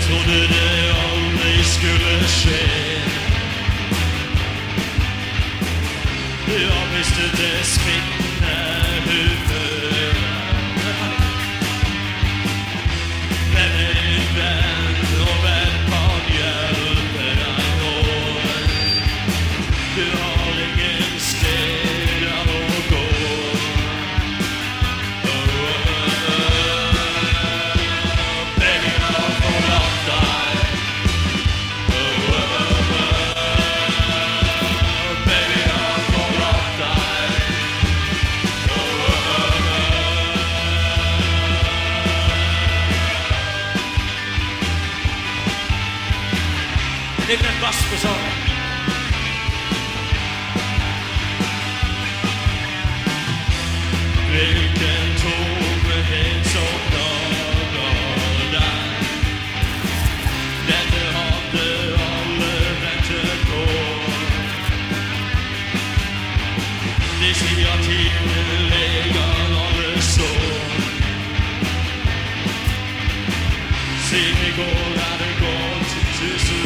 Trodde det aldri skulle skje. Mer bass på sangen. Hvilken tomhet som dager deg. Dette hadde alle ventet på. De sier tiden leger alle sår. Siden i går er det gått tusen